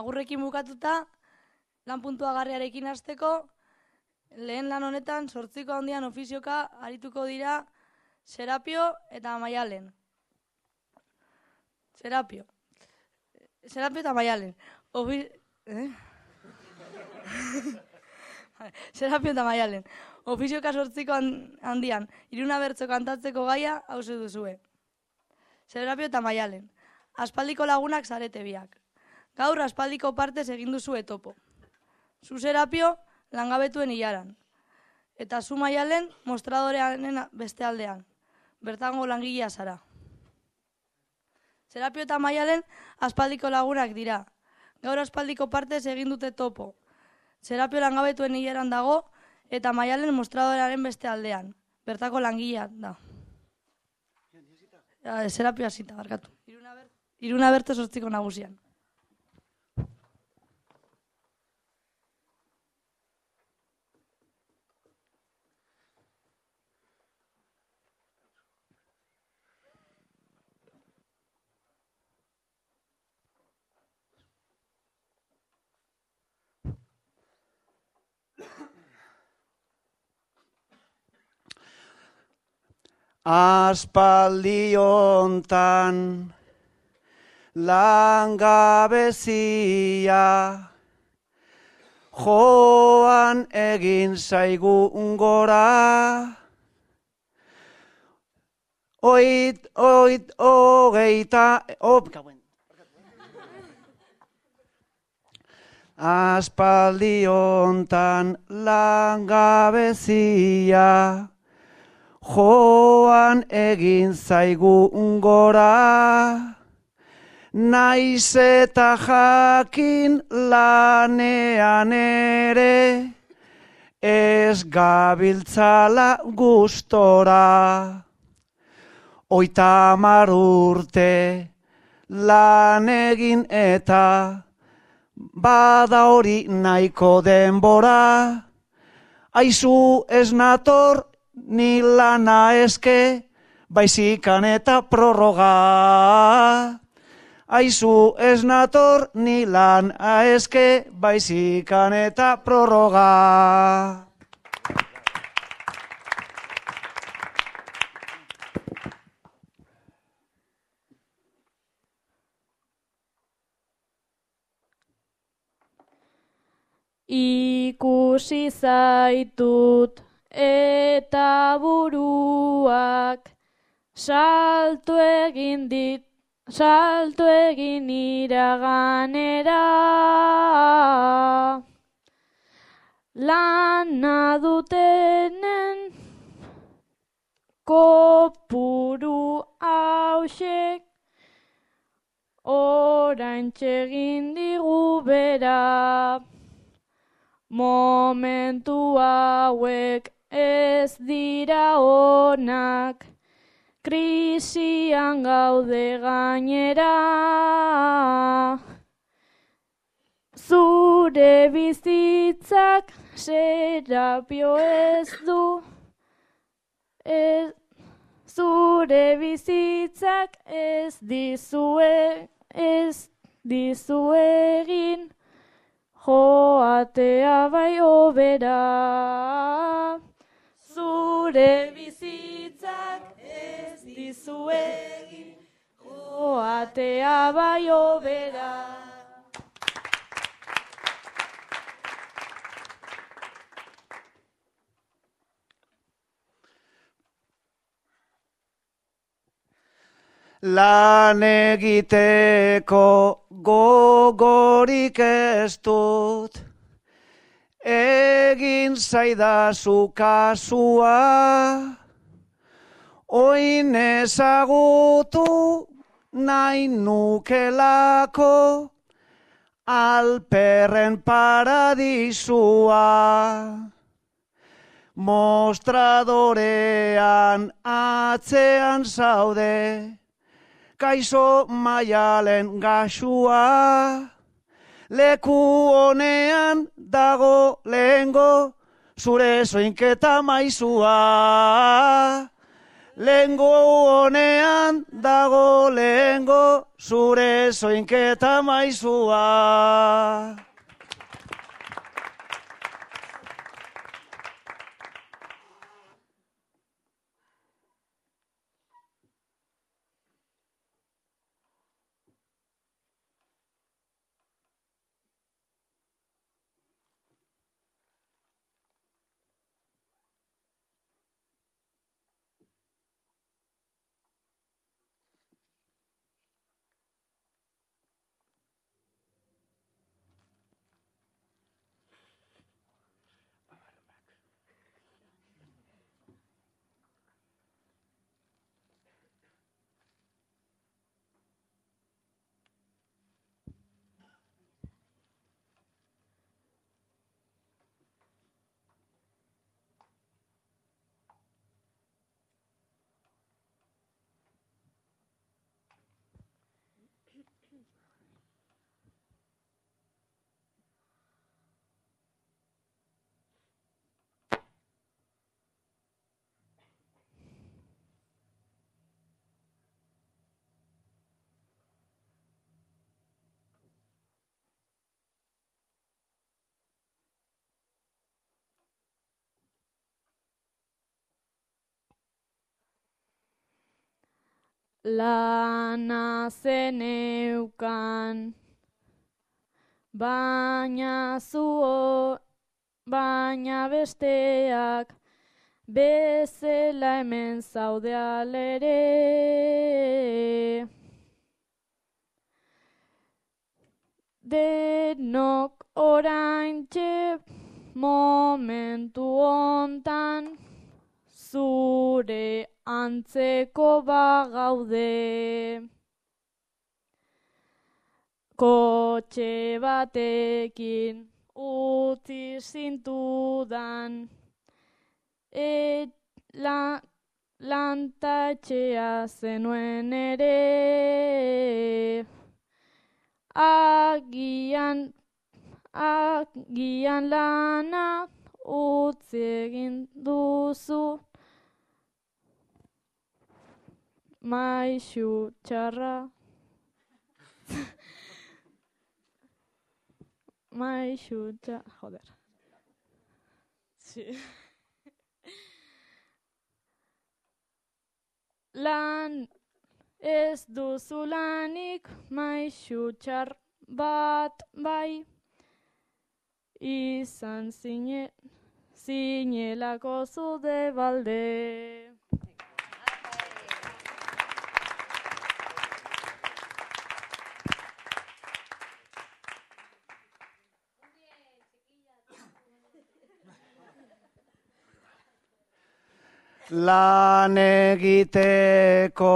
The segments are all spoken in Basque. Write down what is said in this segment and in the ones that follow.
agurrekin bukatuta, lan puntua garriarekin hasteko, lehen lan honetan sortziko handian ofizioka arituko dira Serapio eta Maialen. Serapio. Serapio eta Maialen. Ofi... Eh? Serapio eta Maialen. Ofizioka sortziko handian, iruna bertzo kantatzeko gaia hause duzue. Serapio eta Maialen. Aspaldiko lagunak zarete biak. Gaur aspaldiko partez egin duzu etopo. Zu Serapio langabetuen hilaran. Eta zu Maialen mostradoreanen beste aldean. Bertango langilea zara. Serapio eta Maialen aspaldiko lagunak dira. Gaur aspaldiko partez egin dute topo. Serapio langabetuen hileran dago eta Maialen mostradorearen beste aldean. Bertako langilea da. Ja, Serapio hasita, barkatu. Iruna berte sortziko nagusian. Aspaldiontan langabezia. Joan egin zaigu ungora. Oit, oit, ogeita op, Aspaldiontan langabezia joan egin zaigu ungora, naiz eta jakin lanean ere, ez gabiltzala gustora. Oita urte lan egin eta bada hori nahiko denbora, aizu ez nator ni lana eske, baizikan eta prorroga. Aizu ez nator ni lan aeske, baizikan eta prorroga. Ikusi zaitut eta buruak salto egin dit salto egin iraganera. Lana dutenen kopuru hausek orain txegin digu bera. Momentu hauek ez dira onak, krisian gaude gainera. Zure bizitzak serapio ez du, ez, zure bizitzak ez dizue, ez dizue egin, joatea bai obera zure bizitzak ez dizuegi, joatea bai obera. Lan egiteko gogorik ez dut, egin zaidazu kasua, oin ezagutu nahi nukelako, alperren paradisua. Mostradorean atzean zaude, kaizo maialen gasua, leku honean dago lehengo zure zoinketa maizua. Lehengo honean dago lehengo zure zoinketa maizua. Lana zeneukan, baina zuo, baina besteak, bezela hemen zaude alere. Denok orain momentu hontan, zure antzeko bagaude. Kotxe batekin utzi zintudan, et la, lantatxea zenuen ere. Agian, agian lana utzi egin duzu, Maixu txarra. Maixu txarra. Joder. Sí. Lan ez duzu lanik maixu txar bat bai. Izan zine, zinelako zude balde. Lan egiteko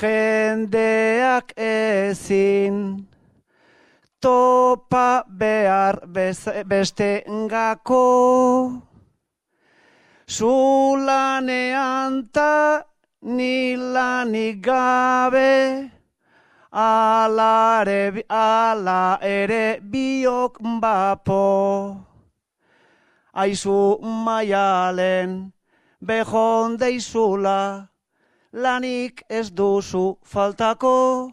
jendeak ezin topa behar beste gako zu lanean ta ni lanik gabe alare, ala ere biok bapo aizu maialen, behon deizula, lanik ez duzu faltako,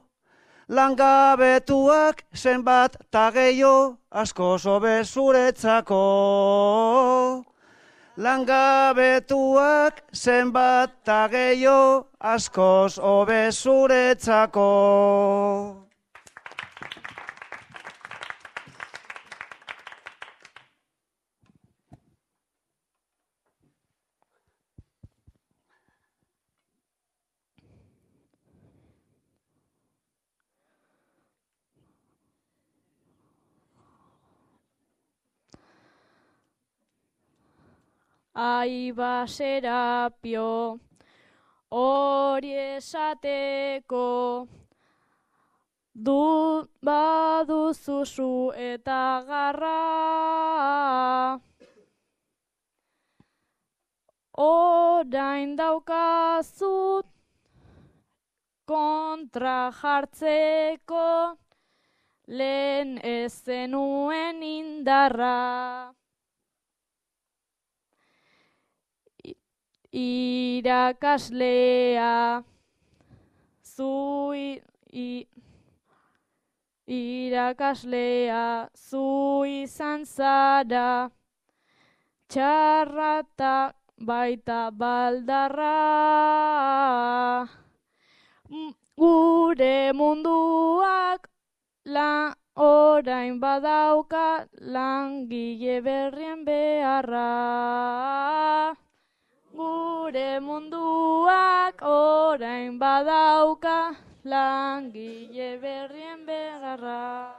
langabetuak zenbat ta gehiago asko sobe zuretzako. Langabetuak zenbat ta gehiago askoz hobe zuretzako. Aiba serapio, hori esateko, du baduzu zu eta garra. Orain daukazu kontra jartzeko, lehen ez zenuen indarra. Irakaslea, zu i, irakaslea, zu izan zara, txarrata baita baldarra. M- Gure munduak la orain badauka langile berrien beharra. Gure munduak orain badauka langile berrien beharra.